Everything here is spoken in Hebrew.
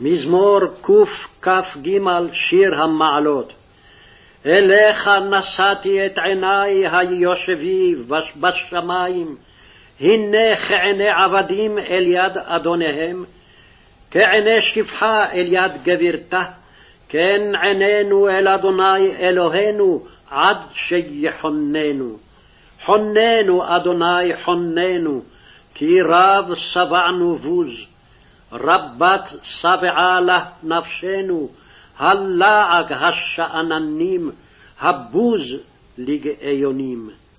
מזמור קכ"ג שיר המעלות. אליך נשאתי את עיני היושבי בשמים, הנה כעיני עבדים אל יד אדוניהם, כעיני שפחה אל יד גבירתה, כן עינינו אל אדוני אלוהינו עד שיחוננו. חוננו, אדוני, חוננו, כי רב שבענו בוז. רבת שבעה לה נפשנו, הלעג השאננים, הבוז לגאיונים.